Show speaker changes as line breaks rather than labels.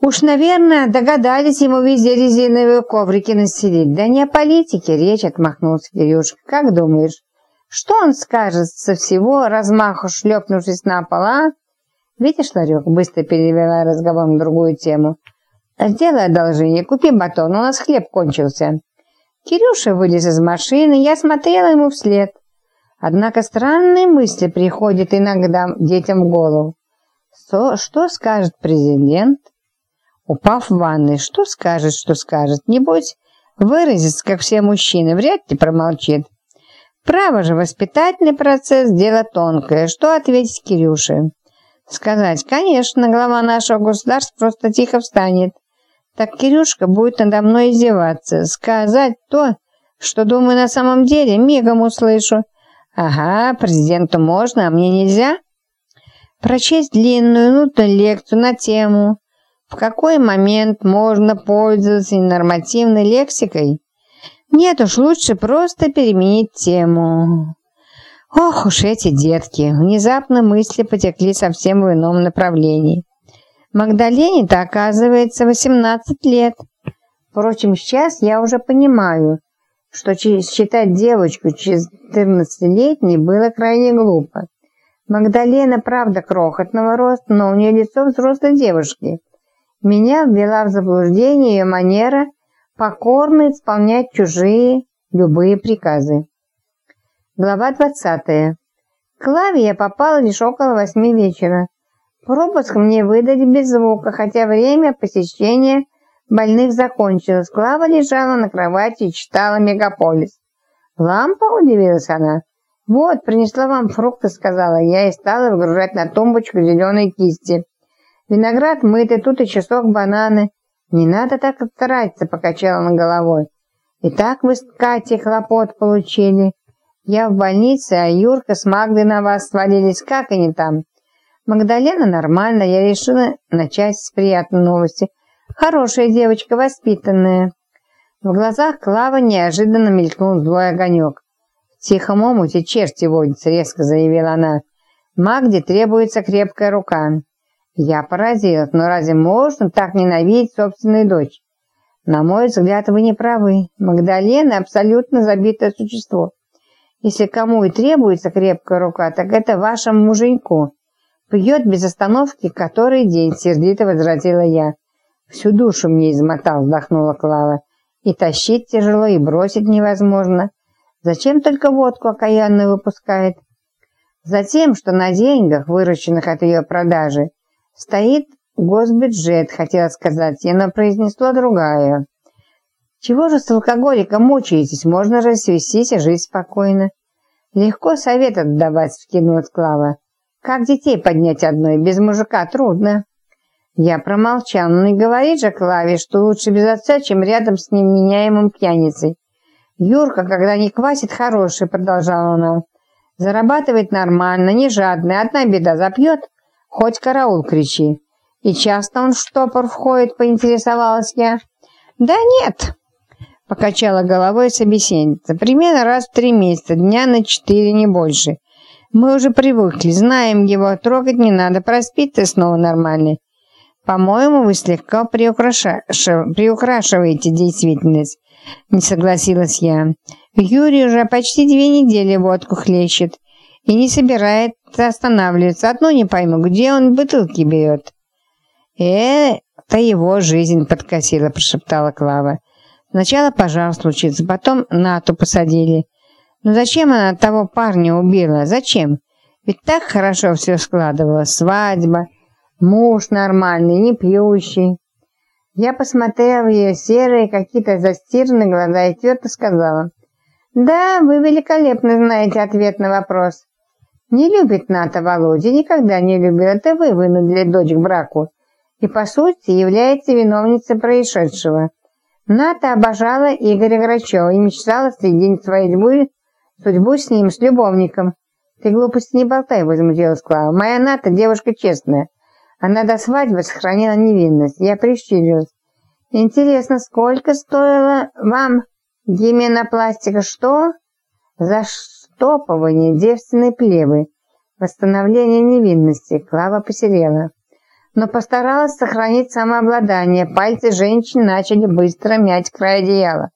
Уж, наверное, догадались ему везде резиновые коврики настелить. Да не о политике речь, отмахнулся Кирюшка. Как думаешь, что он скажет со всего размаху, шлепнувшись на пол, а? Видишь, Ларек, быстро перевела разговор на другую тему. Сделай одолжение, купи батон, у нас хлеб кончился. Кирюша вылез из машины, я смотрела ему вслед. Однако странные мысли приходят иногда детям в голову. Что, что скажет президент? Упав в ванной, что скажет, что скажет? Небось, выразится, как все мужчины, вряд ли промолчит. Право же, воспитательный процесс – дело тонкое. Что ответить Кирюше? Сказать, конечно, глава нашего государства просто тихо встанет. Так Кирюшка будет надо мной издеваться. Сказать то, что думаю на самом деле, мигом услышу. Ага, президенту можно, а мне нельзя. Прочесть длинную, нудную лекцию на тему в какой момент можно пользоваться нормативной лексикой? Нет уж, лучше просто переменить тему. Ох уж эти детки, внезапно мысли потекли совсем в ином направлении. Магдалене-то, оказывается, 18 лет. Впрочем, сейчас я уже понимаю, что считать девочку 14-летней было крайне глупо. Магдалена, правда, крохотного роста, но у нее лицо взрослой девушки. Меня ввела в заблуждение ее манера покорно исполнять чужие любые приказы. Глава 20. К Клаве я попала лишь около восьми вечера. Пропуск мне выдали без звука, хотя время посещения больных закончилось. Клава лежала на кровати и читала «Мегаполис». «Лампа?» – удивилась она. «Вот, принесла вам фрукты», – сказала я и стала выгружать на тумбочку зеленые кисти. Виноград мытый, тут и часок бананы. Не надо так стараться, покачала она головой. И так вы с Катей хлопот получили. Я в больнице, а Юрка с Магдой на вас свалились. Как они там? Магдалена нормально, я решила начать с приятной новости. Хорошая девочка, воспитанная. В глазах Клава неожиданно мелькнул злой огонек. «В тихом омуте черти водятся», — резко заявила она. «Магде требуется крепкая рука. Я поразилась, но разве можно так ненавидеть собственную дочь? На мой взгляд, вы не правы. Магдалена абсолютно забитое существо. Если кому и требуется крепкая рука, так это вашему муженьку. Пьет без остановки который день, сердито возразила я. Всю душу мне измотал, вздохнула Клава. И тащить тяжело, и бросить невозможно. Зачем только водку окаянную выпускает? Затем, что на деньгах, вырученных от ее продажи, Стоит госбюджет, хотела сказать, и она произнесла другая. Чего же с алкоголиком мучаетесь? Можно же свестись и жить спокойно. Легко совет отдавать, вкинулась Клава. Как детей поднять одной? Без мужика трудно. Я промолчал, но не говорит же Клаве, что лучше без отца, чем рядом с ним меняемым пьяницей. Юрка, когда не квасит, хороший, продолжала она. Зарабатывает нормально, не жадный, одна беда запьет, Хоть караул кричи. И часто он в штопор входит, поинтересовалась я. Да нет, покачала головой собеседница. Примерно раз в три месяца, дня на четыре, не больше. Мы уже привыкли, знаем его, трогать не надо, проспит ты снова нормальный. По-моему, вы слегка приукраша... приукрашиваете действительность, не согласилась я. Юрий уже почти две недели водку хлещет и не собирается останавливаться. Одно не пойму, где он бутылки берет. Это его жизнь подкосила, прошептала Клава. Сначала пожар случится, потом Нату посадили. Но зачем она того парня убила? Зачем? Ведь так хорошо все складывалось. Свадьба, муж нормальный, не пьющий. Я посмотрела в ее серые, какие-то застиранные глаза и твердо сказала. «Да, вы великолепно знаете ответ на вопрос. Не любит Ната Володя, никогда не любил. Это вы вынудили дочь к браку. И, по сути, является виновницей происшедшего. Ната обожала Игоря Грачева и мечтала соединить своей судьбу, с ним, с любовником. Ты глупости не болтай, возмутилась Клава. Моя Ната девушка честная. Она до свадьбы сохранила невинность. Я прищурилась. Интересно, сколько стоило вам гименопластика? Что? За что? Топование девственной плевы, восстановление невинности, Клава посерела. но постаралась сохранить самообладание. Пальцы женщины начали быстро мять край одеяла.